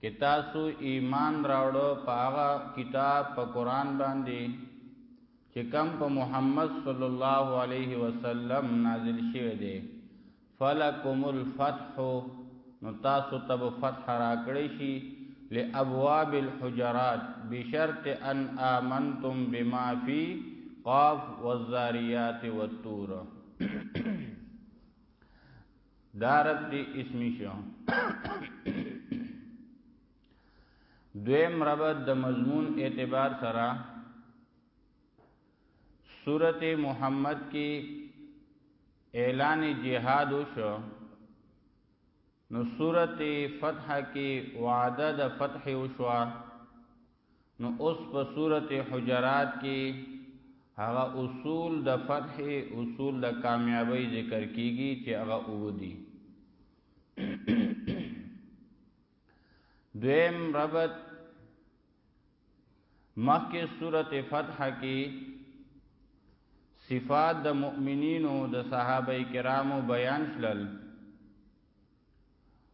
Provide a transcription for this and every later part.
که تاسو ایمان راوړو په هغه کتاب په قران باندې چې کم په محمد صلی الله علیه وسلم نازل شوی دی فلکم الفتح نو تاسو ته به فتح راکړی شي لابواب الحجرات بشرط ان آمنتم بما فی قاف والذاریات والطور دارت دی اسمی شو دویم ربط د مضمون اعتبار سره سورت محمد کی اعلان جهاد شو نو سورت فتح کی وعده د فتح وشوه نو اوس په سورت حجرات کې هغه اصول د فتح اصول د کامیابی ذکر کیږي چې هغه اودي دویم ربط مخکې سورت فتح کې صفات د مؤمنینو د صحابه کرامو بیان شلل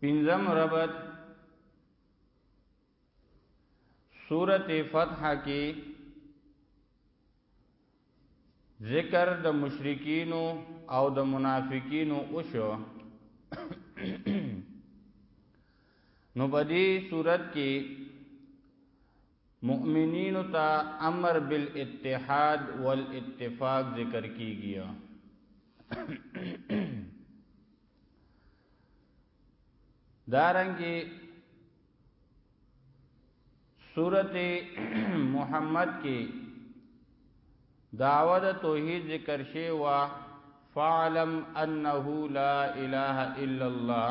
پنځم ربط سورت فتح کې ذکر د مشرکین او د منافقین وشو نو په دې صورت کې مؤمنینو ته امر بالاتحاد والاتفاق ذکر کیږي دارنګي سورته محمد کې داوود توحید ذکر شی وا فعلم انه لا اله الا الله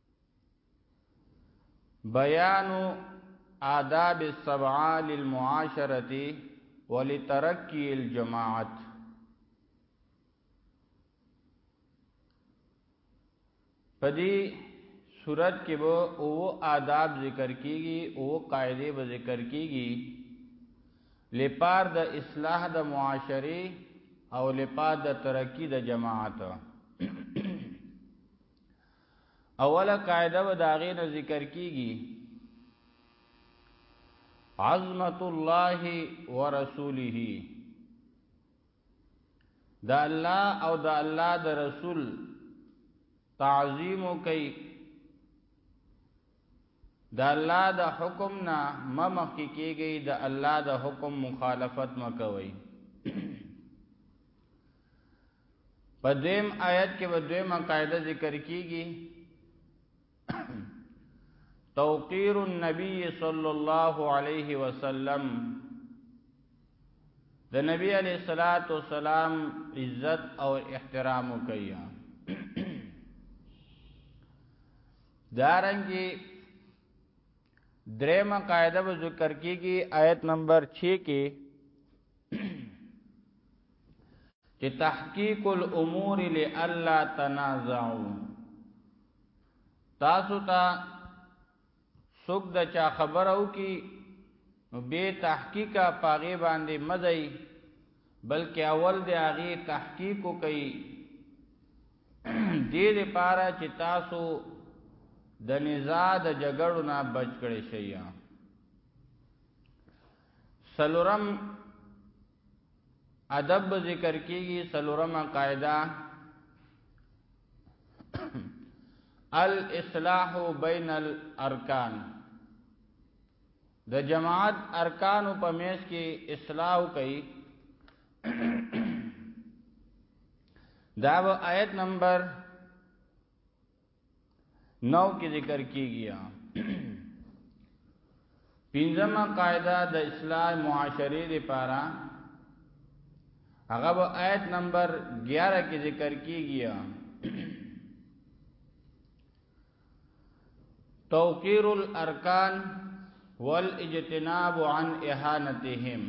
بیان آداب السبعه للمعاشره ولترقی الجماعت پدی صورت کې به او آداب ذکر کیږي او قاعده به ذکر کیږي لپاره د اصلاح د معاشري او لپاره د ترقی د جماعت اوله قاعده به د هغې نه ذکر کېږي عظمت الله ورسوله د الله او د الله د رسول تعظیم کوي د الله د حکم نه ممخ کیږي د الله د حکم مخالفت مکوي په دویم آیت کې به دویمه قاعده ذکر کیږي توقیر النبی صلی الله علیه وسلم د نبی علیہ الصلات والسلام عزت او احترام کوي دارنګي درېمه قاعده به ذکر کیږي آیت نمبر 6 کې چې تحقیق الامور لالا تنازعو تاسو ته څوک د چا خبر او کی نو به تحقیق پاغه باندې مزي بلکې اول د هغه تحقیق کوي دې لپاره چې تاسو د نزاع د جګړو نه بچ کړئ شئ سلورم ادب ذکر کیږي سلورمه قاعده الاصلاح بین الارکان د جماعت ارکان په میش کې اصلاح کوي دا آیت نمبر نو کې ذکر کیږي پنځمه قاعده د اصلاح معاشري لپاره هغه به آیت نمبر 11 کې ذکر کیږي توقیر الارکان والاجتناب عن اهانتهم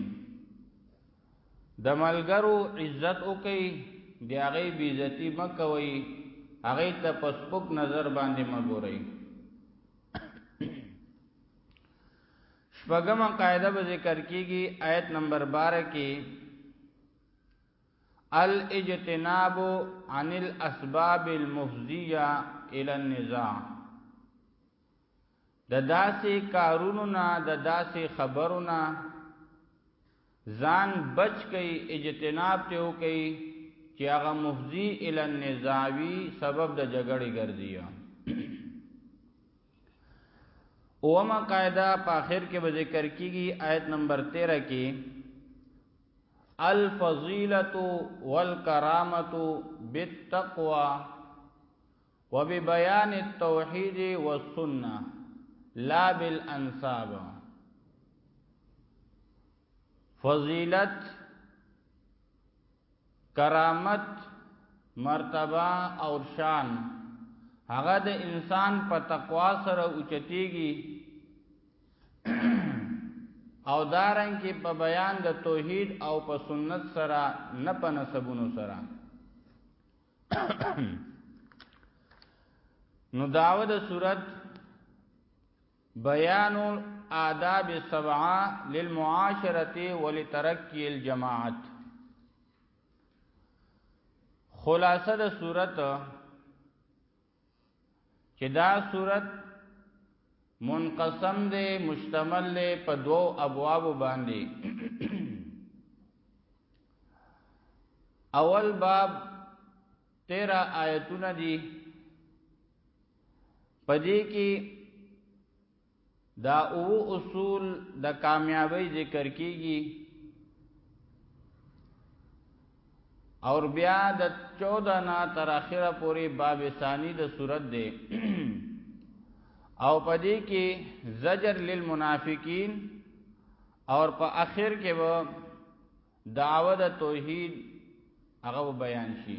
د ملګرو عزت وکئ، د هغه بې عزتي مه کوئ، هغه ته په سپک نظر باندې مه ګورئ. شپږمه قاعده به ذکر کیږي آیت نمبر 12 کې الاجتناب عن الاسباب المفضيه الى النزاع د داسې کارونو نه، د داسې خبرو نه ځان بچ کړئ، اجتناب ترې وکړئ چې هغه مفضي الی النزاع وي، سبب د جګړې ګرځي. اومه قاعده په اخر کې به ذکر کیږي آیت نمبر 13 کې الفضیلۃ والکرامۃ بالتقوا وببيان التوحيد والسنه لا بالانساب فضیلت کرامت مرتبه او شان هغه د انسان په تقوا سره اوچتیږي او دارنګ کې په بیان د توحید او په سنت سره نه په نسبونو سره نو داوه د صورت بیان آداب سبعه للمعاشره ولترقی الجماعت خلاصه د صورت چې دا صورت منقسم دی مشتمل دی په دوو ابواب باندې اول باب 13 آیتونه دي پدې کې دا اوو اصول د کامیابی ذکر کیږي اور بیا د 14 نا تر اخره پوری باب ثانی د صورت دی او پدې کې زجر للمنافقین اور په اخر کې و دعوه د توحید هغه بیان شي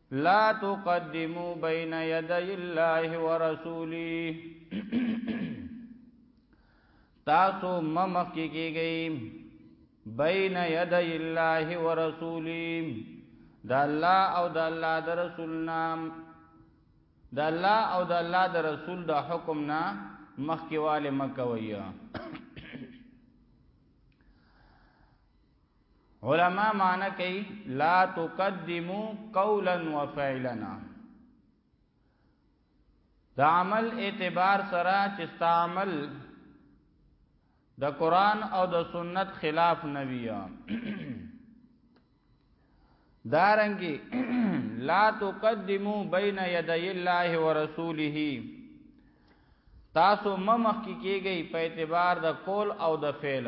لا تقدمو بین یدی الله ورسولی تاسو ممخ کی کیږي بین یدی الله ورسولی د الله او د الله د رسول نام د الله او د الله د رسول د حکم نه مخکیواله مکوي علما معنی کوي لا تقدمو قولا وفعلنا دا عمل اعتبار سره چې ستا عمل د قران او د سنت خلاف نه ویا دارنګي لا تقدمو بین یدی الله ورسوله تاسو ممخ کی کیږي په اعتبار د قول او د فعل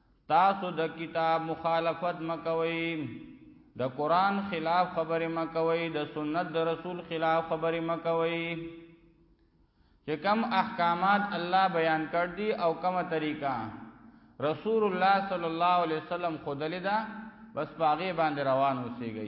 تاسو د کتاب مخالفت مکوي د قران خلاف خبرې مکوي د سنت د رسول خلاف خبرې مکوي چې کم احکامات الله بیان کړ دي او کومه طریقه رسول الله صلی الله علیه وسلم خود لیدا بس پاغه باندې روان اوسېږي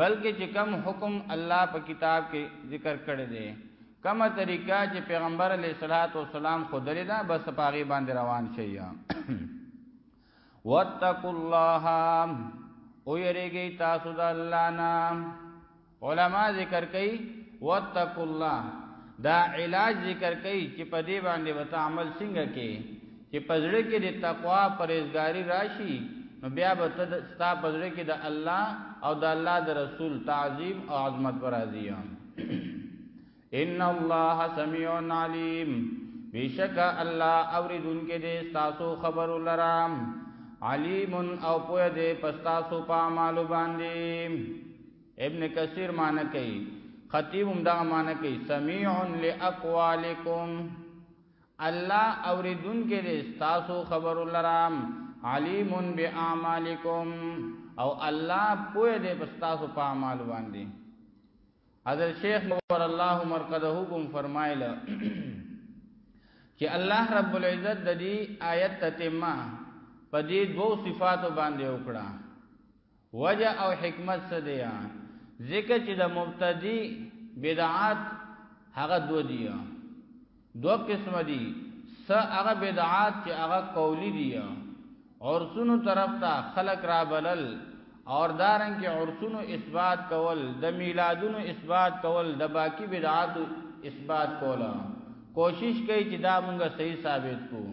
بلکې چې کوم حکم الله په کتاب کې ذکر کړی دی کومه طریقه چې پیغمبر علیه الصلاۃ والسلام خو درې ده بس پاغي باندې روان شي واتقوا الله او یریږي تاسو د الله نام علما ذکر کوي واتقوا الله دا علاج ذکر کوي چې په دې باندې وته عمل څنګه کې چې په زړه کې د تقوا پرهیزګاري راشي نو بیا به ته ستا په زړه کې د الله او د الله د رسول تعظیم او عظمت پر راځي ان الله سميع عليم بشک الله اوریدونکې دې تاسو خبر لرام علیم او پوهه دې پستاسو په مال باندې ابن کثیر معنی کوي خطیب هم دا معنی کوي سميع لاقوالکم الله اوریدونکی دی ستاسو خبرو لره علیم باعمالکم او الله پوه دی په ستاسو په اعمال باندې حضرت شیخ نور الله مرقده کوم فرمایله چې الله رب العزت د دې آیت تتمه په دې دوو صفاتو باندې وکړه وجه او حکمت څه دی ځکه چې د مبتدی بدعات هغه دو دي دو قسم دي س هغه بدعات چې هغه قولی دي اور سونو طرف ته خلق را بلل اور دارنګ کې عرسونو اثبات کول د میلادونو اثبات کول د باقی بدعات اثبات کولا کوشش کوي چې دا مونږه صحیح ثابت کوو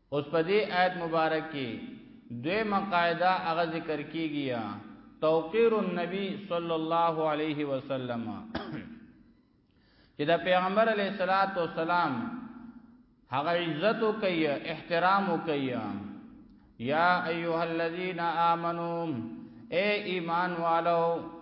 اوس په دې آیت مبارک کې دوی مقاعده هغه ذکر کیږي توقیر النبی صلی الله علیه وسلم چې د پیغمبر علیه الصلاۃ والسلام هغه عزت او کوي احترام او کوي یا ایها الذین آمنو اے ایمان والو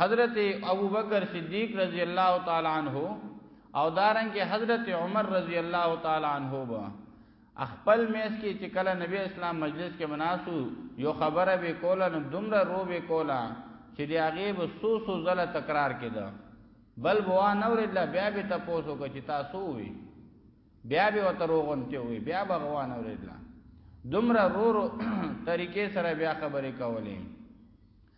حضرت ابوبکر صدیق رضی الله تعالی عنہ او دارنګ حضرت عمر رضی الله تعالی عنہ با خپل میس کې چې کله نبی اسلام مجلس کې مناسو یو خبره به کوله نو دومره رو به کوله چې دی هغه به سو سو زله تکرار کړه بل بوا نور الا بیا به تاسو کو چې تاسو وي بیا به وتروغون ته وي بیا به غوا نور الا دومره رو رو طریقې سره بیا خبرې کولې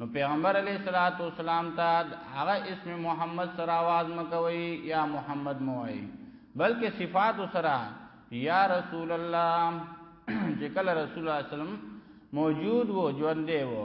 نو پیغمبر علیه الصلاۃ والسلام ته هغه اسم محمد سره आवाज مکوي یا محمد موای بلکې صفات سره یا رسول الله چې کله رسول الله سلام موجود وو ژوند دی وو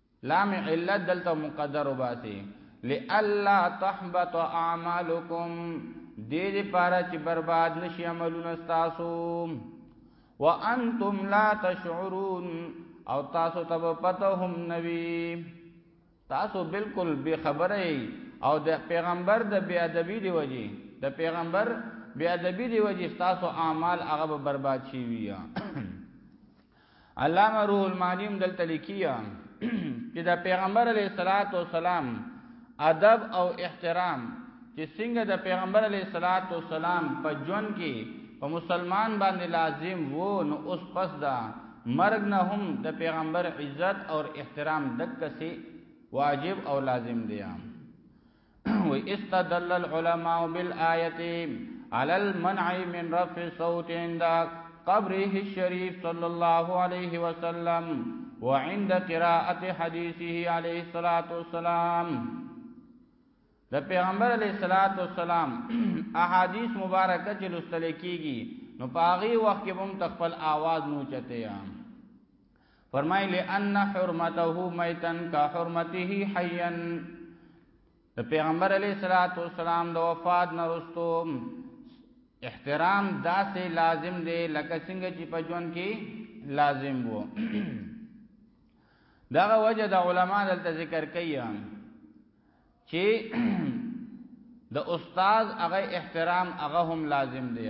لام علت دلته مقدر وباسي لالا تحبط اعمالکم دې دې پاره چې برباد نشي عملونه تاسو وانتم لا تشعرون او تاسو ته پته هم نوي تاسو بالکل بے خبره او د پیغمبر د بی ادبی دی وجه د پیغمبر بی ادبی دی وجه تاسو اعمال هغه برباد شي ویا علامه روح المانی هم دلته لیکي چې دا پیغمبر علیه الصلاۃ والسلام ادب او احترام چې څنګه د پیغمبر علیه الصلاۃ والسلام په ژوند کې په مسلمان باندې لازم وو نو اوس پس دا مرګ نه هم د پیغمبر عزت او احترام دک سي واجب او لازم دی و استدل العلماء بالآیت علی المنع من رفع صوت عند قبره الشریف صلی الله علیه وسلم وعند قراءت حدیثه علیه الصلاة والسلام د پیغمبر علیه الصلاة والسلام احادیث مبارکه چې لستل کیږي نو پاغي وخت کې هم تخپل आवाज نو چته یا فرمای لئن حرمته میتا کا حرمته حیا د پیغمبر علی صلوات و سلام د وفات نرستو احترام داسې لازم دی لکه څنګه چې په ژوند کې لازم وو دغه وجه د علما دلته ذکر کوي چې د استاد هغه احترام هغه هم لازم دی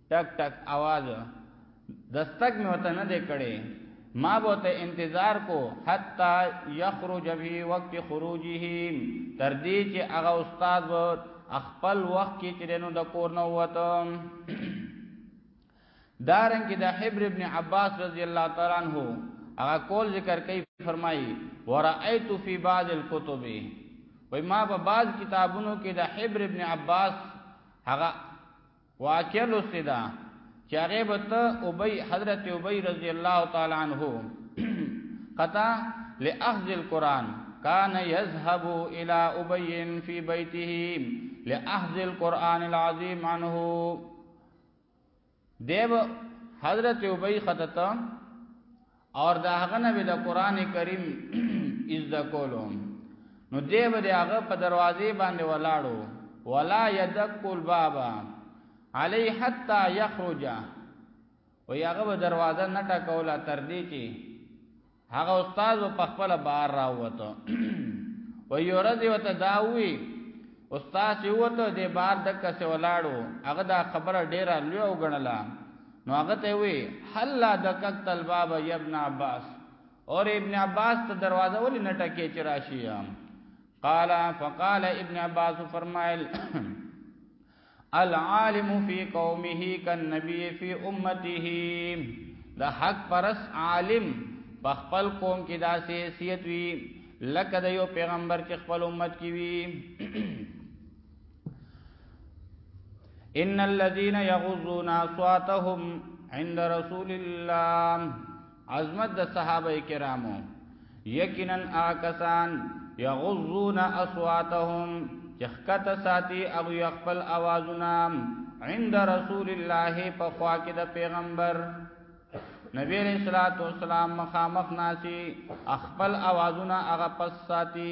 ټک ټک आवाज دستک مې وته نه دکړې ما به ته انتظار کو حتا یخرج به وقت خروجه تر دې چې هغه استاد و خپل وخت کې چې نو د کور نه وته دارن کې د حبر ابن عباس رضی الله تعالی عنہ هغه کول ذکر کوي فرمایي ورایت فی بعض الكتب وای ما په بعض کتابونو کې د حبر ابن عباس هغه واقعا لوستدا چې هغه به ته ابي حضرت ابي رضی الله تعالی عنہ قطع لاخذ القران كان يذهب الى ابي في بيته لاخذ القران العظيم عنه دیو حضرت ابي خطته اور دا هغه نبی د قران کریم از د کولو نو دی به هغه په دروازې باندې ولاړو ولا یدق الباب علی حتا یخرج و هغه به دروازه نه ټکولا تر دې چې هغه استاد په خپل بار راوته و یورز وته داوی استاد چې وته د بار د کسه ولاړو هغه دا خبره ډیره لوی وګڼله نو هغه ته وی هل لا دککت الباب یا ابن عباس اور ابن عباس ته دروازه ولې نه ټکې چې راشي قال فقال ابن عباس فرمایل العالم فی قومه کالنبی فی امته دا حق پرس عالم په خپل قوم کې داسې حیثیت وی لکه د یو پیغمبر چې خپل امت کې وی ان الذين يغضون اصواتهم عند رسول الله عظمت د صحابه کرامو یقینا آکسان یغضون اصواتهم چخکت ساتي او یخپل اوازونه عند رسول الله په خوا کې د پیغمبر نبی علیہ الصلوۃ والسلام مخامخ ناسی خپل اوازونه هغه پس ساتي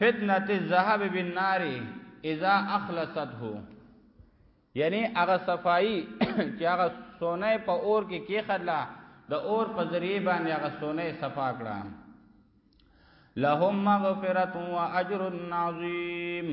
فتنه الذهب بالنار اذا اخلصته یعنی هغه صفائی چې هغه سونه په اور کې کې خدلا د اور په ذریعہ باندې هغه سونه صفا کړه لهم مغفرت و اجر عظیم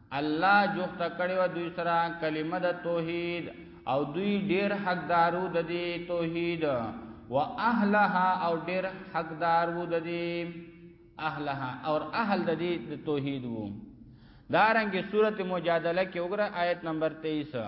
الله جوخت کړي و دوی سره کلمه د توحید او دوی ډیر حقدارو د دې توحید و اهلها او ډیر حقدار وو د دې اهلها او اهل د دې د توحید وو دارنګ سورت مجادله کې وګوره آیت نمبر 23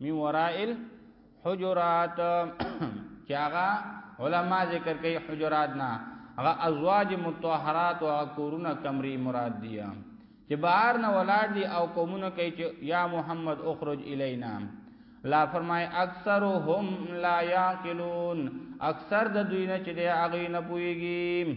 من ورائل حجرات چې هغه علما ذکر کوي حجرات نه هغه ازواج متطهرات او کورونه کمرې مراد دي چې بهر نه ولاړ دي او قومونه کوي چې یا محمد اخرج الینا لا فرمای اکثرهم لا یاقلون اکثر د دوی نه چې دی هغه نه پويږي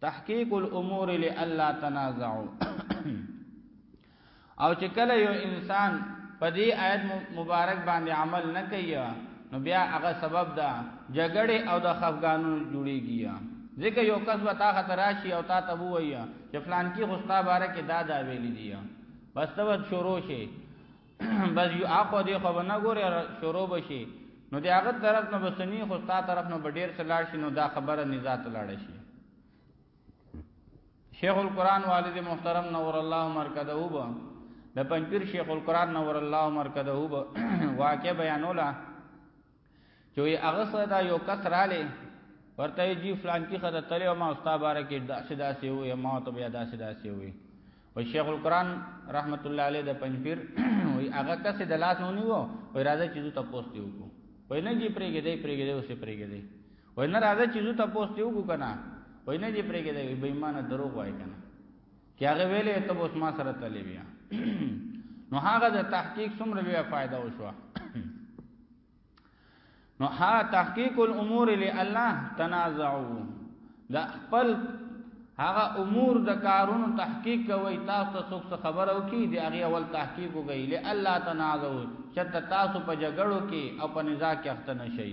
تحقیق الامور لالا تنازعوا او چې کله یو انسان په دې آیت مبارک باندې عمل نه کوي نو بیا هغه سبب ده جګړې او د خفګانو جوړیږي ځکه یو کس به تا خطر راشي او تا تبو وي چې فلان کی غستا باره کې دا دا ویلي دي بس ته شروع شي بس یو اخو دی خو نه ګوري شروع بشي نو دی هغه طرف نه بسنی خو ستا طرف نه ډیر سلاړ شي نو دا خبره نزات لاړ شي شیخ القران والد محترم نور الله مرکزه وب د پنځپیر شیخ القران نور الله مرکزه وب واقع بیانولا چې وي هغه سره دا یو کس رااله ورته جی فلان کی خدای تعالی او ما استاد بارک دا سدا سی وي ما ته بیا دا سدا سی وي او شیخ القران رحمت الله علیه د پنځپیر وي هغه کس د لاس نه نیو او راځي چې ته پوسټ یو کو وای نه جی پرېګې دی پرېګې دی اوسې پرېګې دی وای نه راځي چې ته پوسټ یو کو کنه وای نه جی پرېګې دی بېمانه دروغ وای کنه چې هغه ویلې ته اوس ما سره تللی بیا نو هغه د تحقیق څومره لوی فائدہ وشو نو ها تحقیق الامور لله تنازعوا دا خپل هغه امور د کارونو تحقیق کوي تاسو ته څوک خبر او کی دی هغه اول تحقیق وکړي ل الله تنازو چې تاسو په جګړو کې او په نزاع کې اخته نشئ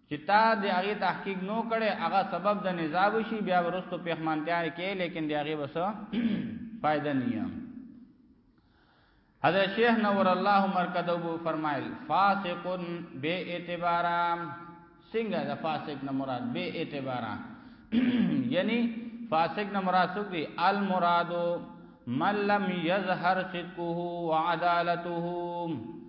چې تا د هغې تحقیق نو کړی هغه سبب د نزاع وشي بیا ورستو پېښمانتیا کې لیکن د هغې بس فائدہ نه حضرت شیخ نور الله مرکزو بو فرمایل فاسق بے اعتبار څنګه د فاسق نه مراد بے اعتبار یعنی فاسق نه مراد څوک دی المراد من لم یظهر صدقه وعدالته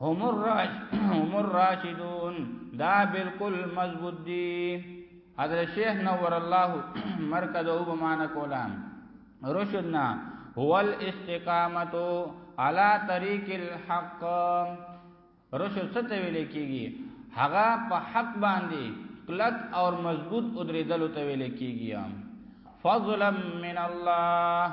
هم الراش هم الراشدون دا بالکل مضبوط دي حضرت شیخ نور الله مرکز او بمانه کولام رشدنا هو الاستقامت على طريق الحق رشد څه ویل کیږي هغه په حق باندې کلک او مضبوط ادریدل ته ویل کیږي فضلا من الله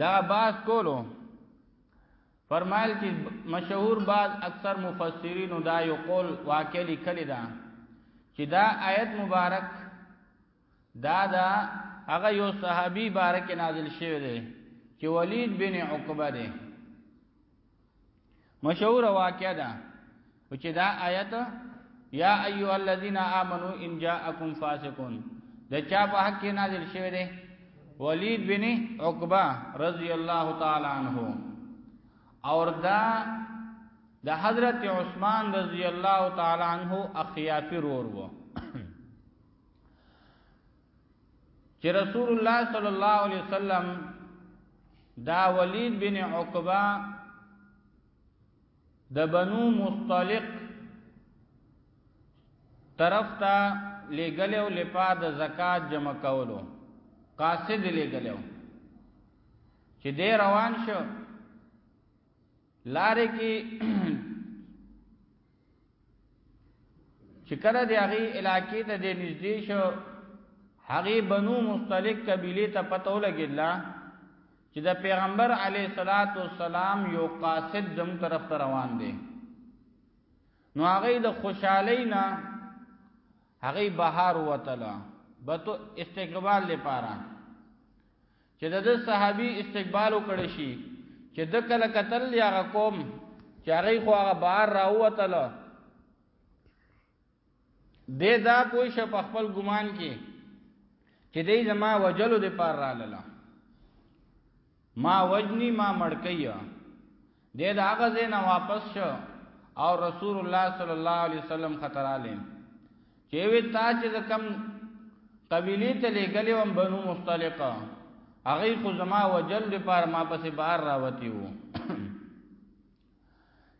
دا باز کولو فرمایل چې مشهور باز اکثر مفسرین دا یو قول واقع لیکلی دا چې دا آیت مبارک دا دا هغه یو صحابي بارک نازل شوی دی چې ولید بن عقبه دی مشهور واقعه ده چې دا آیت یا ایو الذین آمنو ان جاءکم فاسقون د چا په حق کې نازل شوی دی ولید بن عقبہ رضی الله تعالی عنہ اور دا د حضرت عثمان رضی الله تعالی عنہ اخیافی رور وو چې رسول الله صلی الله علیه وسلم دا ولید بن عقبه د بنو مصطلق طرف ته لګلو لپا د زکات جمع کولو قاصد لګلو چې دې روان شو لارې کې چې کله د هغه علاقې ته د نږدې شو هغه بنو مستلق قبيله ته پته ولګیدله چې د پیغمبر علی صلوات و سلام یو قاصد زم طرف ته روان دی نو هغه د خوشحالي نه هغه بهار وتله بتو استقبال لپاره چې د ده صحابي استقبال وکړي شي چې د کله قتل یا قوم چې هغه خو هغه بار راووتل د دا پوه شه په خپل ګمان کې چې دې زما وجلو د پار را لاله ما وجنی ما مړکیا دی د هغه ځای نه واپس شو او رسول الله صلی الله علیه وسلم خطر عالم چې وی تا چې د کم قبیله ته لګلې وم بنو مستلقه هغه خو زما وجل لپاره ما پسې بار راوتی وو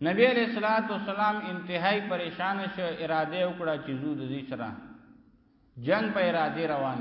نبی علیہ الصلوۃ والسلام انتهائی پریشان شو اراده وکړه چې زو د دې سره جنگ په اراده روان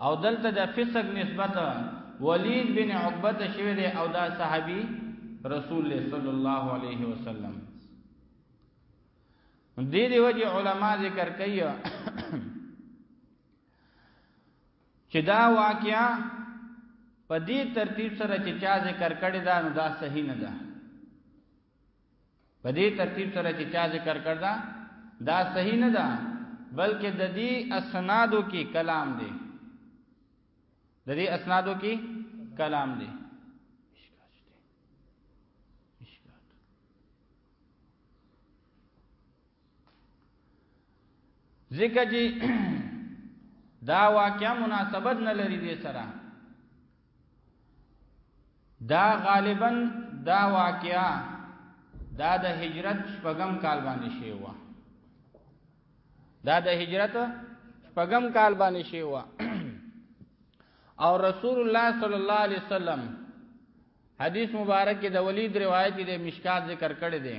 او دلته د فسق نسبت ولید بن عقبه ته شوی دی او دا صحابي رسول الله صلی الله علیه وسلم دې دی وجه علما ذکر کوي چې دا واقعیا په دې ترتیب سره چې چا ذکر کړی دا نو دا صحیح نه ده په دې ترتیب سره چې چا ذکر کړدا دا صحیح نه ده بلکې د دې اسنادو کې کلام دی د دې اسنادو کې کلام دی ځکه چې دا واقعا مناسبت نه لري دې سره دا غالبا دا واقعا دا د هجرت شپږم کال باندې شی و دا د هجرت شپږم کال باندې شی و او رسول الله صلی الله علیه وسلم حدیث مبارک کې د ولید روایت د مشکات ذکر کړی دی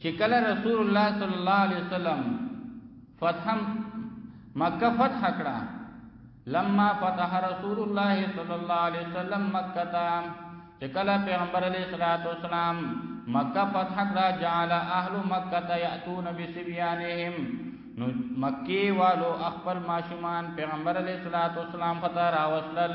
چې کله رسول الله صلی الله علیه وسلم فتح مکه فتح کړه لما فتح رسول الله صلی الله علیه وسلم مکه تا چې کله پیغمبر علیه الصلاۃ والسلام مکه فتح کړه جعل اهل مکه یاتون بسبیانهم نو مکی والو خپل ماشومان پیغمبر علیه الصلاۃ والسلام فتح راوصل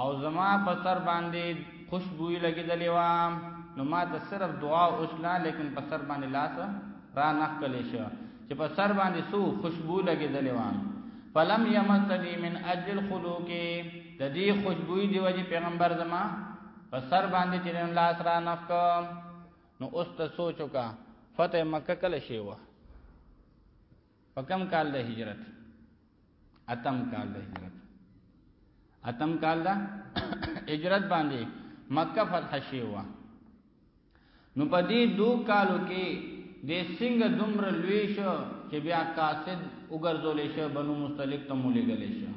او زما په سر باندې خوشبوئی لګیدلې و نو ما ته صرف دعا وشله لیکن په سر باندې لاس را نخکلې شو چې په سر باندې سو خوشبو لګیدلې و فلم یمسنی من اجل الخلوق د دې خوشبوئی دی وجه پیغمبر زما په سر باندې چې لاس را نخک نو اوس ته سوچو کا فتح مکه کله شی و په کم کال د هجرت اتم کال د هجرت اتم کال دا هجرت باندې مکه فتح شي وا نو په دې دوه کالو کې د سنگ دمر لوی شو چې بیا قاصد وګرځول شو بنو مستلق ته مولې غلې شو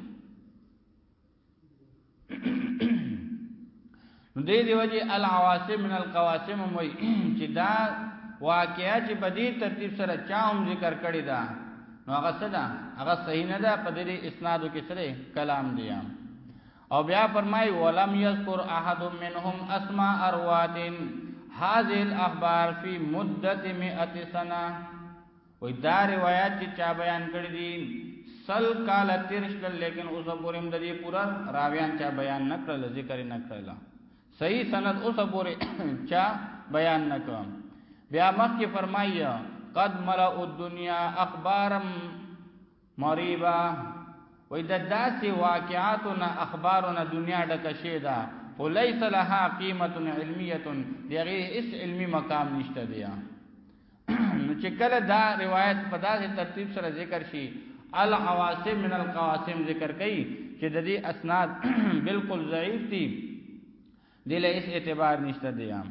نو دې دی وجه العواصم من القواسم وای چې دا واقعیا چې په دې ترتیب سره چا هم ذکر کړی دا نو هغه څه ده هغه صحیح نه ده په دې اسنادو کې سره کلام دی او بیا فرمای ولم یذکر احد منهم اسماء ارواد هذه الاخبار فی مدته 100 سنه وای دا روایت چې چا بیان کړی دي سل کال تیر شل لیکن اوس پورې هم د دې پورا راویان چا بیان نه کړل ذکر نه کړل صحیح سند اوس پورې چا بیان نه کړم بیا مخکې فرمایي قد ملأ الدنيا اخبارا مریبا وای د داسې واقعاتو نه اخبارو نه دنیا ډکه شي دا خو ليس لها قیمه علمیه دغه اس علمی مقام نشته دی نو چې کله دا روایت په داسې ترتیب سره ذکر شي العواصم من القواسم ذکر کړي چې د دې اسناد بالکل ضعیف دي دله اس اعتبار نشته دی عام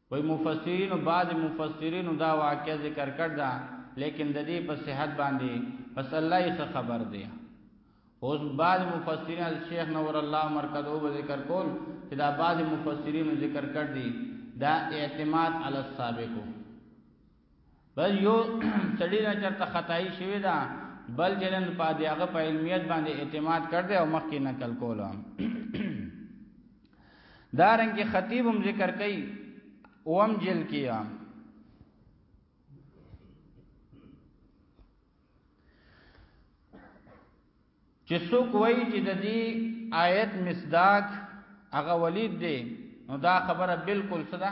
وای مفسرین او بعض مفسرین دا واقع ذکر کړ دا لیکن د دې په صحت باندې پس الله یې خبر دی اوس بعض مفسرین از شیخ نور الله مرکزو به ذکر کول چې دا بعض مفسرین ذکر کړ دي دا اعتماد علی السابقو بل یو سړی نه چرته خدای شوی دا بل جنن په دې هغه په علمیت باندې اعتماد کړ دې او مخکې نقل کوله دارنګ خطیب هم ذکر کوي اوم جل کیا چې څوک وایي چې د دې آیت مصداق هغه ولید دی نو دا خبره بالکل صدا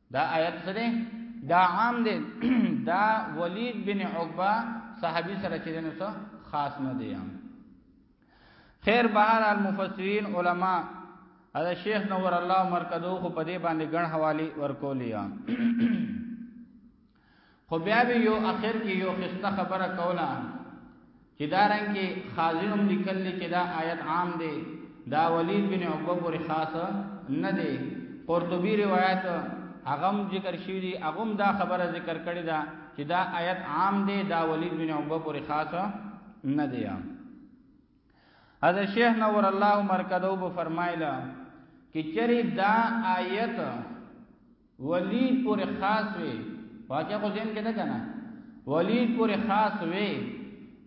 دا آیت څه دی دا عام دی دا ولید بن عقبه صحابي سره چې نو څه خاص نه دی خیر بهر المفسرین علما دا شیخ نور الله مرکزو خو په دې باندې ګڼ حوالی ورکولې خو بیا به یو اخر کې یو خسته خبره کوله چې دا رنګ کې خازن هم لیکل چې دا آیت عام دی دا ولید بن عقبه پورې خاص نه دی قرطبي روایت اغم ذکر شوی دی اغم دا خبره ذکر کړی دا چې دا آیت عام دی دا ولید بن عقبه پورې خاص نه دی حضرت شیخ نور الله مرکزو به فرمایله چې چری دا آیت ولید پورې خاص وي واقعا خو ځین کې ده کنه ولید پورې خاص وي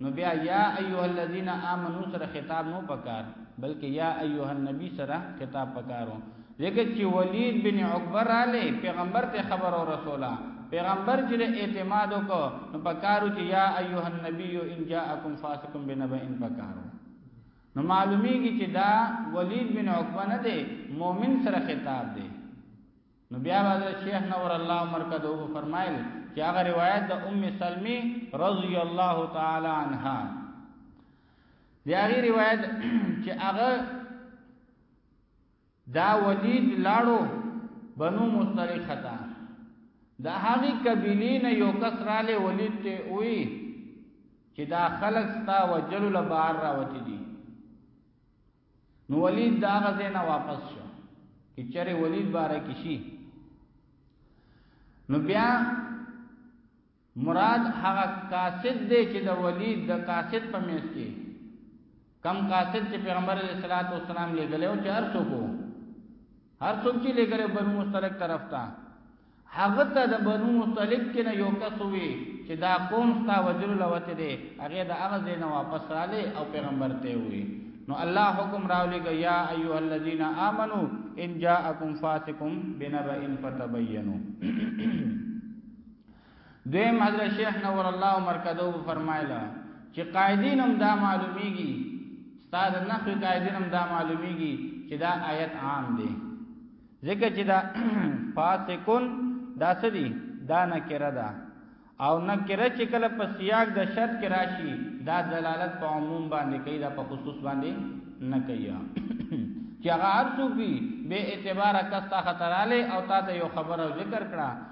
نو بیا یا ایها الذین آمنو سره خطاب نو پکار بلکې یا ایها النبی سره خطاب پکارو ځکه چې ولید بن عقبه رااله پیغمبر ته خبر او رسوله پیغمبر چې اعتماد وکړو نو پکارو چې یا ایها النبی ان جاءکم فاسقون بنبأ پکارو نو معلومیږي چې دا ولید بن عقبه نه دی مؤمن سره خطاب دی نو بیا حضرت شیخ نور الله مرکزو فرمایل چې هغه روایت د ام سلمی رضی الله تعالی عنها دی هغه روایت چې هغه دا ولید لاړو بنو مصطلق ته دا هغه قبیله نه یو کس را لې ولید ته وی چې دا خلق ستا وجل له بار راوتی دي نو ولید دا غزه نه واپس شو چې چرې ولید بار کې شي نو بیا مراد هغه قاصد دی چې د ولید د قاصد په میس کې کم قاصد چې پیغمبر علیه الصلاۃ والسلام لګلې او چې هر څوک هر څوک چې لګلې بنو مستلق طرف ته هغه ته د بنو مستلق کې نه یو کس وي چې دا قوم ستا وجل لوته دی هغه د هغه ځای نه واپس رااله او پیغمبر ته وي نو الله حکم راولېږي یا ایو الذین آمنو ان جاءکم فاسقم بنبأ فتبینوا دویم حضرت شیخ نور الله مرکزو فرمایله چې قائدین هم دا معلومیږي ستاد نفع قائدین هم دا معلومیږي چې دا آیت عام دی ځکه چې دا فاسقون دا سدي دا نکره ده او نکره چې کله په سیاق د شرط کې راشي دا دلالت په عموم باندې کوي دا په خصوص باندې نه کوي چې هغه ارڅوږي به اعتبار کستا خطراله او تا ته یو خبر او ذکر کړه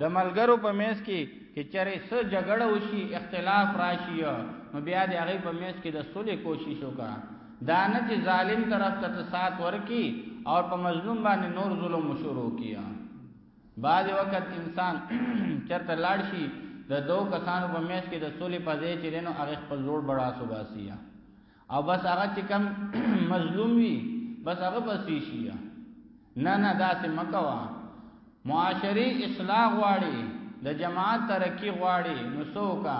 د ملګرو په میز کې چې چرې څه جګړه وشي اختلاف راشي نو بیا د هغې په میز کې د سولې کوشش وکړه دا نه چې ظالم طرف ته ته سات ورکي او په مظلوم باندې نور ظلم شروع کیا بعد وخت انسان چرته لاړ شي د دوه کسانو په میز کې د سولې په ځای چې رینو هغه خپل زور بڑا سو باسیا او بس هغه چې کم مظلوم وي بس هغه بس شي نه نه دا سه مکوا معاشري اصلاح غواړي د جماعت ترقی غواړي نو سوکا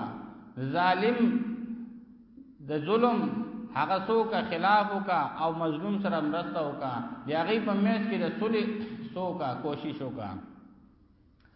ظالم د ظلم هغه سوکا خلاف وکا او مظلوم سره مرسته وکا دی هغه په میش کې د صلح سوکا کوشش وکا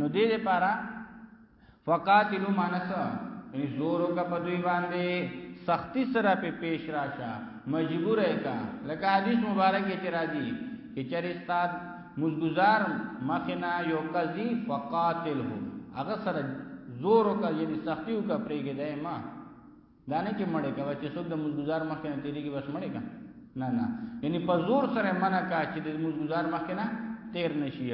نو دې لپاره فقاتلو مانس یعنی زورو کا پدوی باندې سختی سره په پیش راشه مجبور ہے کا لکه حدیث مبارک کې راځي چې چر استاد مزګزار مخنا یو قضی فقاتله هغه سره زورو کا یعنی سختیو کا پریګه دی ما دا نه چې مړې کا چې څوک د مزګزار مخ نه تیریږي بس مړې کا نه نه یعنی په زور سره منع کا چې د مزګزار مخ نه تیر نشي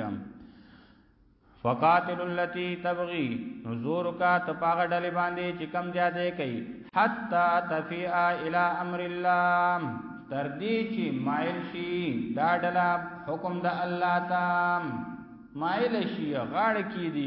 فقاتل اللتی تبغی نزور کا تپاغ ډلې باندې چې کم زیاده کوي حتا تفیعا الی امر الله تر دې چې مایل شي دا ډله حکم د الله تام مایل شي غاړه کې دی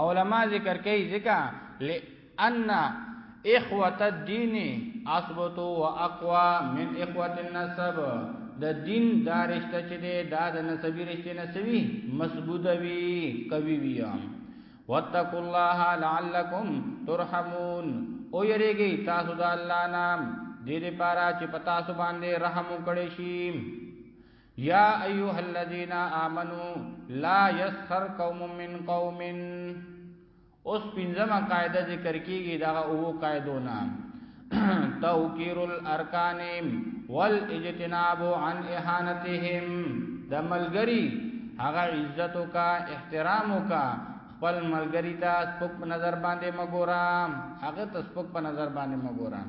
علماء ذکر کوي ځکه لئن اخوت الدین اثبت و اقوا من اخوت النسب د دین دا رشتہ چې دی دا د نسبی رشتہ نسوی مضبوط وی قوی وی واتقوا الله لعلکم ترحمون او یریږي تاسو د الله نام دې لپاره چې پتا سو باندې رحم وکړي شي یا ایها الذین آمنو لا یسخر قوم من قوم اوس پنځمه قاعده ذکر کیږي دا او قاعدو نام توکیر الارکان والاجتناب عن اهانتهم د ملګری هغه عزت کا احترام کا خپل ملګری ته سپک نظر باندې مګورم هغه ته سپک په نظر باندې مګورم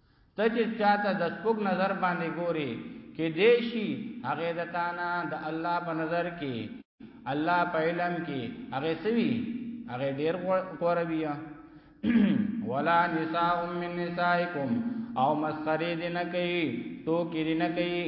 ته چې چاته د سپوږ نظر باندې ګوري کې دې شي هغه د تانا د الله په نظر کې الله په علم کې هغه سوي هغه ډیر قربي ولا نساء من نسائکم او مسخرې دې نه کوي ټوکې دې نه کوي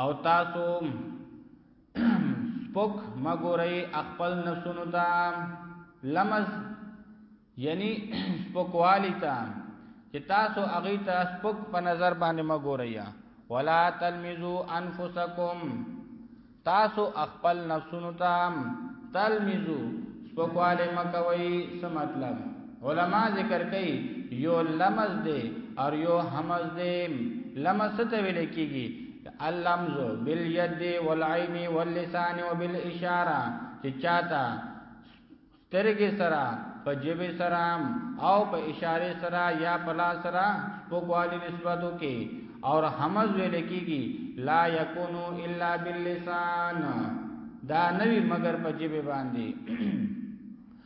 او تاسو سپک مګورئ خپل نفسونو ته لمز یعنی سپکوالی ته چې تاسو هغه ته سپک په نظر باندې مګورئ ولا تلمزو انفسکم تاسو خپل نفسونو ته تلمزو سپکوالی مکوئ څه مطلب علما ذکر کوي یو لمز دی او یو همز دی لمز ته ویل کیږي اللمز بالید والعين واللسان وبالاشاره چې چاته سترګې سره په جیب سره او په اشاره سره یا په لاس سره په غوالي نسبتو کې او همز ویل کیږي لا یکونو الا باللسان دا نوی مگر په جیب باندې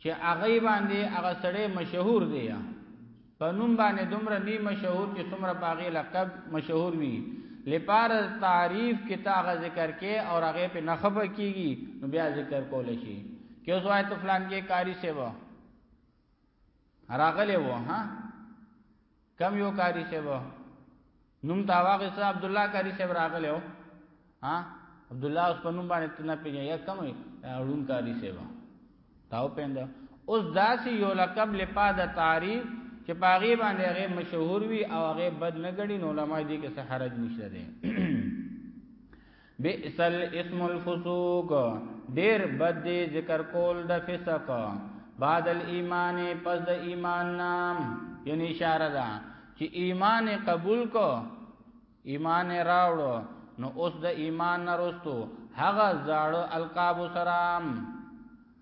چې هغه باندې هغه سړی مشهور دی په نوم باندې دومره نی مشهور چې څومره باغی لقب مشهور وي لپار تعریف کې تا هغه ذکر کې او هغه په نخب کېږي نو بیا ذکر کول شي کې اوس وایي ته فلان کې کاری سیوا راغلی وو ها کم یو کاری صاحب نوم تا واغې سره عبد الله کاری صاحب راغلی و ها عبد الله اوس په نوم باندې تنه پیږي یا کم وي اړون کاری صاحب تاو پیند اوس داسې یو لقب لپاره تعریف چې پاغي باندې هغه مشهور وي او هغه بد نه غړي نو علماء دي کې سحرج نشته دي بئس الاسم الفسوق ډیر بد دی ذکر کول د فسق بعد الايمان پس د ایمان نام یعنی اشاره ده چې ایمان قبول کو ایمان راوړو نو اوس د ایمان نرستو هغه زاړو القاب سلام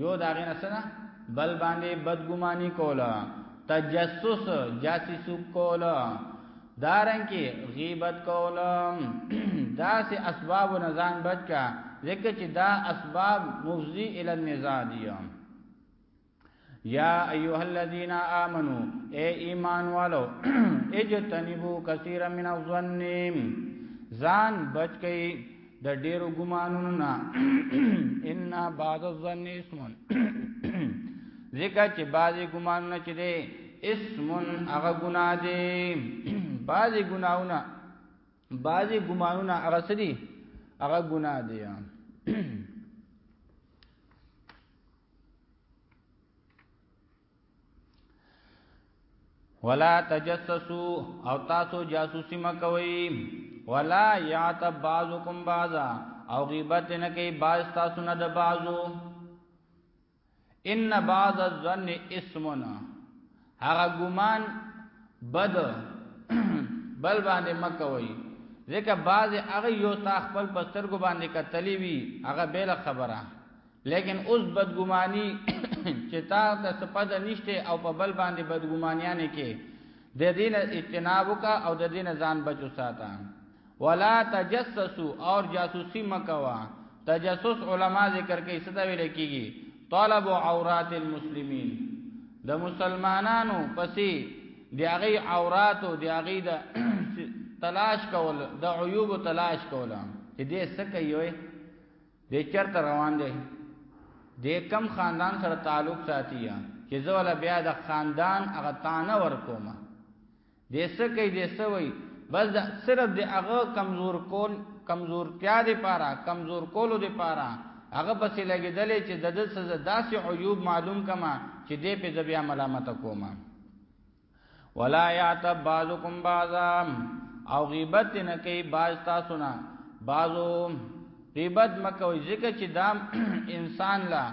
یو دا غنه سره بل باندې بدګماني کولا تجسس جاسوس کولا دارن کې غیبت کولا دا سه اسباب و نزان بچ کا ځکه چې دا اسباب مفضی ال النزاع دي یا ایها الذین آمنو اے ایمان والو اجتنبوا کثیرا من الظن ځان بچ کئ د ډیرو ګمانونو نه ان بعض الظن اسم ځکه چې بعضی ګمانونه چې دی اسم هغه ګناه دی بعضی ګناونه بعضی ګمانونه هغه سری هغه ګناه دی ولا تجسسوا او تاسو جاسوسي مکوي ولا يعتب بعضكم بعضا او غیبت نه کوي بعض تاسو نه د بعضو ان بعض الظن اسمنا هغه ګمان بد بل باندې مکوي ځکه بعض هغه یو تا خپل پسترګو باندې کتلی وي هغه بیل خبره لیکن اوس بدګماني چې تا ته سپد نشته او په بل باندې بدګمانیان کې د دین اجتناب کا او د دین ځان بچو ساته ولا تجسسوا اور جاسوسی مکوا تجسس علما ذکر کوي صدا ویل کیږي طلب عورات المسلمین د مسلمانانو پسې د هغه عورات او د هغه د تلاش کول د عیوب تلاش کول چې دې سکه یوې دې چرته روان دی دې کم خاندان سره تعلق ساتي یا چې زه ولا بیا د خاندان هغه تانه ورکوم دې څه کوي دې څه وای بس دا صرف دې هغه کمزور کول کمزور کیا دې پاره کمزور کولو دې پاره هغه پسې لګیدلې چې د دې سزا داسې عیوب معلوم کما چې دې په ځبیا ملامت کومه ولا یعتب بعضکم بعضا او غیبت نه کوي باز تاسو نه بازو غیبت مکوي ځکه چې دام انسان لا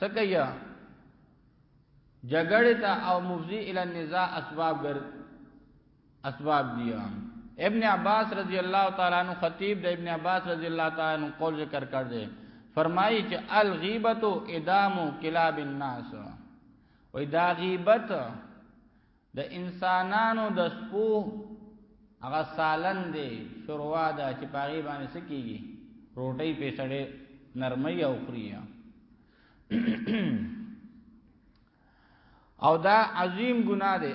سکیا جګړه ته او مفضی ال النزاع اسباب ګر اسباب دی ابن عباس رضی الله تعالی عنہ خطیب د ابن عباس رضی الله تعالی عنہ قول ذکر کړ دے فرمایي چې الغیبت ادام کلاب الناس وای دا غیبت د انسانانو د سپو هغه سالن دی شروع ده چې پاغي باندې سکیږي روټي په سړې نرمي او خوري او دا عظیم ګناه دی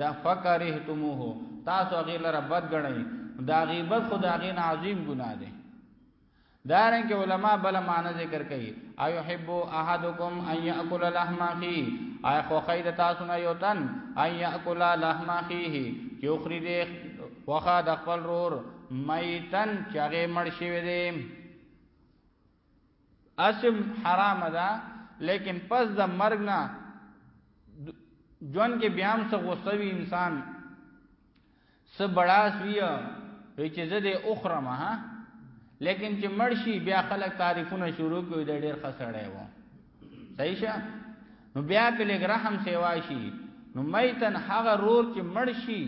دا فکرهتموه تاسو هغه لره بد غنئ دا غیبت خدا غین عظیم ګناه ده دارن کې علما بل معنی ذکر کوي ايو حب احدکم ان ياكل لحم اخي اي خو خيد تاسو نه یو تن ان ياكل لحم اخيه چې اخري دې وخا د خپل رور ميتن چغه مړ شي وي اسم حرام ده لیکن پس د مرګ نه جون کې بیا هم څه غوسه وی انسان څه بڑاس وی چې زه دې اخرم ها لیکن چې مرشي بیا خلک تعریفونه شروع کوي د ډېر خسړې وو صحیح شه نو بیا په لګ رحم سیوا شي نو میتن هغه رور چې مرشي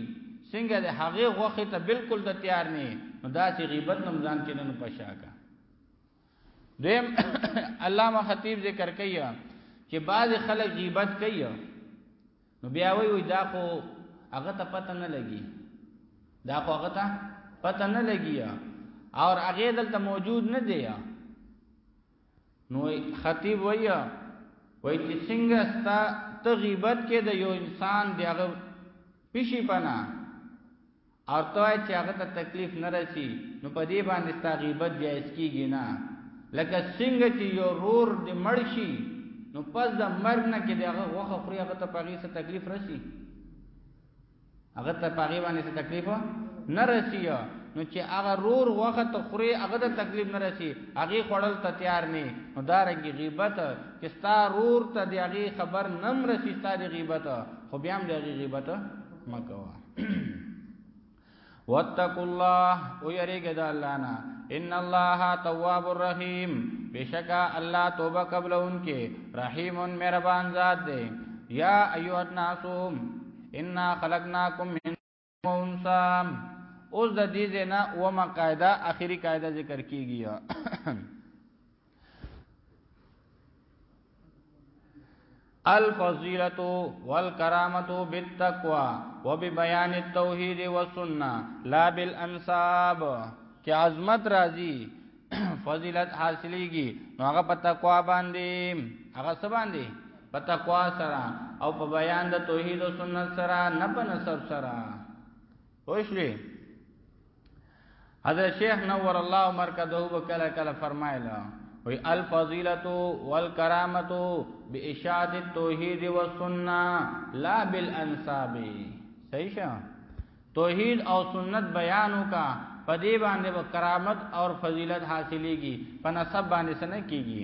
څنګه د هغه غوخه ته بالکل د تیار نه نو دا چې غیبت نم ځان کې نن پښاکا دیم علامه خطیب ذکر کوي چې بعض خلک غیبت کوي نو بیا وی وی دا خو هغه ته پته نه لګي دا خو هغه ته پته نه لګي او هغه دلته موجود نه دی نو خطیب وی وی چې څنګه ستا ته غیبت کې د یو انسان دی هغه پیشي پنا او ته وایې چې هغه ته تکلیف نه رسی نو په دې باندې ستا غیبت جایز کیږي نه لکه څنګه چې یو رور دې مړ شي نو پس د مرګ نه کې دغه غوخه خوري هغه ته پاغي څه تکلیف رسی هغه ته پاغي باندې څه تکلیف نه رسی نو چې هغه رور وخت ته خوري هغه ته تکلیف نه رسی هغه خړل ته تیار نه نو دا رنګي غیبت چې ستا رور ته دغه خبر نم رسی ستا د غیبت خو بیا هم دغه غیبت مکوه واتقوا الله او یریګه د الله نه ان الله تواب الرحیم بشکا الله توبه قبل انکه رحیم مهربان ذات دی یا ایها الناس انا خلقناکم من انثى اوس د دې نه و مقاعده اخیری قاعده ذکر کیږي الفضيلة والكرامة بالتقوى وببيان التوحيد والسنة لا بالانصاب کې عظمت راځي فضیلت حاصلېږي نو هغه په تقوا باندې هغه څه باندې په تقوا سره او په بیان د توحید او سنت سره نه په نسب سره وښلی حضرت شیخ نور الله مرکزه وکلا کلا فرمایلا وی الفضیلت والکرامت باشاعت التوحید والسنه لا بالانساب صحیح شه توحید او سنت بیانو کا پدی باندې کرامت او فضیلت حاصلېږي په نسب باندې سن کیږي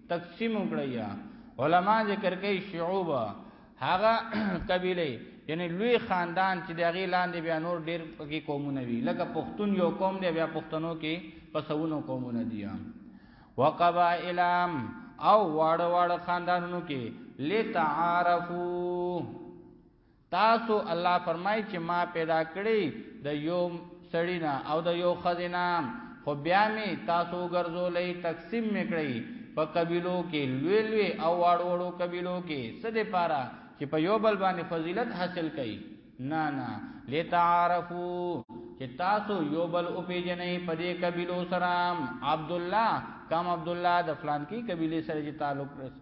تقسیم وکړیا علما ذکر کوي شعوب هغه قبيله یعنی لوی خاندان چې د هغه لاندې بیا نور ډیر پکې قومونه وي لکه پښتون یو قوم دی بیا پښتنو کې پسونو قومونه دي وقبائلام او واړه واړه خاندانونو کې لتعارفو تاسو الله فرمای چې ما پیدا کړی د یو سړینا او د یو خزینا خو بیا می تاسو ګرځولې تقسیم میکړی په قبیلو کې لوی لوی او واړو واړو قبیلو کې سده پارا چې په یو بل باندې فضیلت حاصل کړي نه نه لتعارفو چې تاسو یو بل او پیجنې په دې قبیلو سره عبد الله کم عبد الله د فلان کی قبیله سره چې تعلق رسي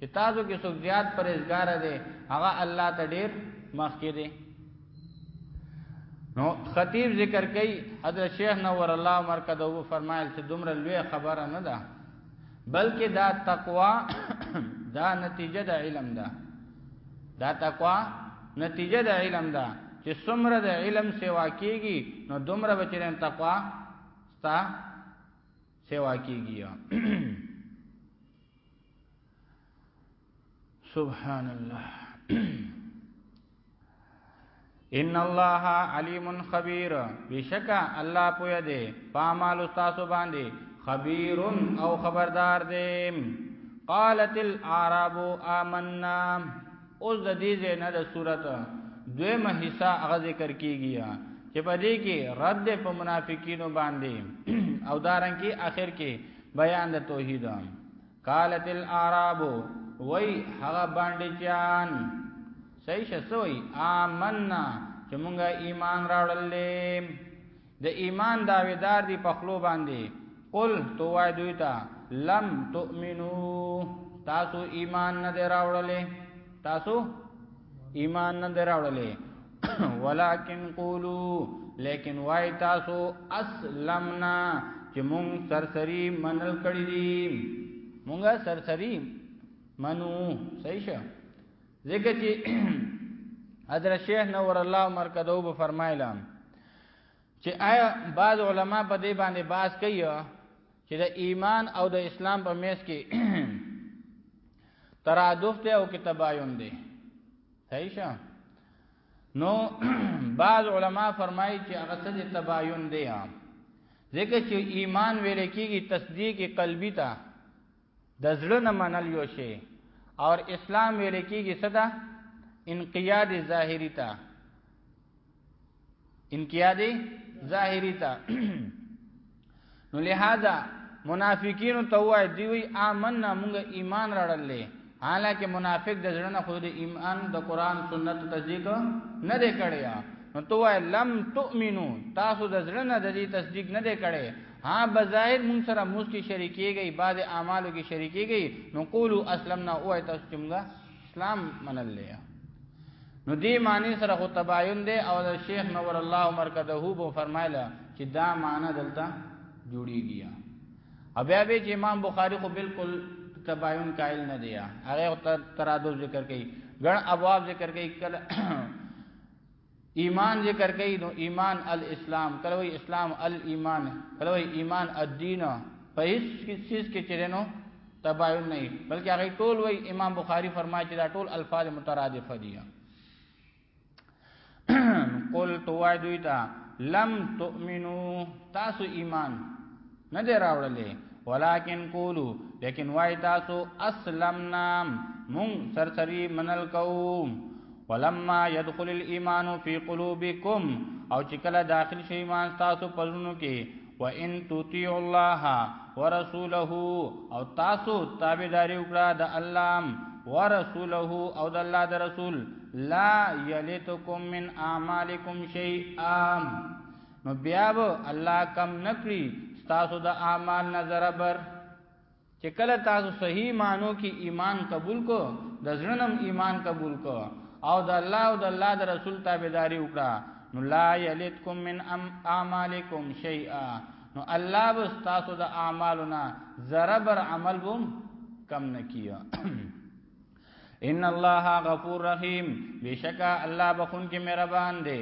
چې تاسو کې څوک زیات پرېزګار دی هغه الله ته ډیر مخ کې دی نو خطیب ذکر کوي حضرت شیخ نور الله مرکز وو فرمایل چې دومره لوی خبره نه ده بلکې دا تقوا دا نتیجه د علم ده دا تقوا نتیجه د علم ده چې څومره د علم سیوا کیږي نو دومره بچرین تقوا ستا سیوا کیږي سبحان الله ان الله علیم خبیر بشکا الله پوی دی پامال استاد باندې خبیر او خبردار دی قالت الاعراب آمنا اوس د دې نه د صورت دویمه حصہ هغه ذکر کیږي چې په دې کې رد په منافقینو باندې او دارنګي اخر کې بیان د توحید قالت الاعراب وای هغه باندې چان صحیح شسوي آمنا چې مونږه ایمان راړلې د ایمان داویدار دی په خلو باندې قل تو وای دوی ته لم تؤمنو تاسو ایمان نه دراوړلې تاسو ایمان نه دراوړلې ولکن قولو لیکن وای تاسو اسلمنا چې مونږ سرسری منل کړی دي مونږه سرسری منو صحیح شه ځکه چې حضرت شیخ نور الله مرکزو به فرمایله چې آیا بعض علما په دې باندې باس کوي چې د ایمان او د اسلام په میس کې ترادف ته او کې تباین دی صحیح شه نو بعض علما فرمایي چې هغه څه تباین دی ځکه چې ایمان ویل کېږي تصدیق قلبی ته د زړه نه منل یو شی او اسلام ویل کېږي صدا انقیاد ظاهری ته انقیاد ظاهری تا نو لہذا منافقین ته وای دی وی آمنا موږ ایمان راړلې حالکه منافق د ځړه نه خو د ایمان د قران سنت تصدیق نه دی کړی نو تو وای لم تؤمنو تاسو د ځړه نه د دې تصدیق نه دی کړی ها بظاهر مون سره موږ کې شریکيږي بعد اعمالو کې شریکيږي نو قولو اسلمنا او تاسو څنګه اسلام منل دی نو دې معنی سره خو تباین دی او د شیخ نور الله مرکزه بو فرمایله چې دا معنی دلته جوړیږي او بیا به چې امام بخاری خو بالکل تباین قائل نه دی هغه ترادو ذکر کوي ګڼ ابواب ذکر کوي کله ایمان ذکر کوي نو ایمان الاسلام کله وی اسلام الايمان کله وی ایمان الدین په هیڅ چیز کې چیرې نو تباین نه بلکې هغه ټول وی امام بخاری فرمایي چې دا ټول الفاظ مترادف دي قل تو دوی ته لم تؤمنو تاسو ایمان نه دی راوړلې ولکن قولو لیکن وای تاسو اسلمنا مون سرسری منل کوم ولما يدخل الايمان في قلوبكم او چې کله داخل شي ایمان تاسو پزونو کې وان تطيع الله ورسوله او تاسو تابعداري وکړه د الله ورسوله او د الله د رسول لا يلتكم من اعمالكم شيئا نو بیا به الله کم نکړي تاسو د اعمال نظر بر چې کله تاسو صحیح مانو کې ایمان قبول کو د ځړنم ایمان قبول کو او د الله او د الله د رسول تابعداري وکړه نو لا یلتکم من ام اعمالکم شیئا نو الله بس تاسو د اعمالنا ذره بر عمل بم کم نکیه ان الله غفور رحیم بشکا الله بخون کې مهربان دی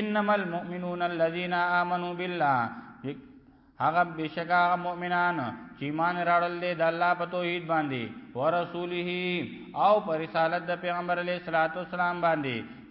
انما المؤمنون الذين امنوا بالله هغه بشکا هغه مؤمنان چې ایمان راړل دي د الله په توحید باندې او رسوله او پر رسالت د پیغمبر علیه الصلاۃ والسلام باندې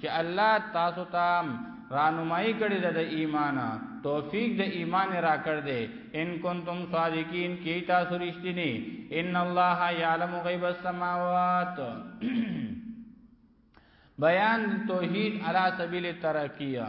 چې الله تاسو ته رانمایي کړې ده د ایمان توفیق د ایمان را کړ دې ان کنتم صادقین کی تاسو رښتینی ان الله یعلم غیب السماوات بیان توحید علی سبیل ترقیه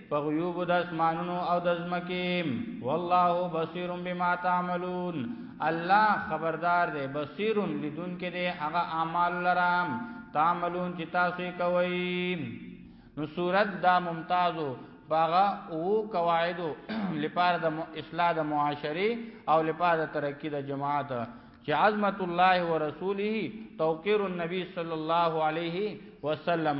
په غیوب د اسمانونو او د ځمکې والله بصیر بما تعملون الله خبردار دی بصیر لدون کې دی هغه اعمال لرام تعملون چې تاسو کوي نو صورت دا ممتازو باغه او قواعدو لپاره د اصلاح د معاشري او لپاره ترقی د جماعت چې عظمت الله ورسوله توقير النبي صلى الله عليه وسلم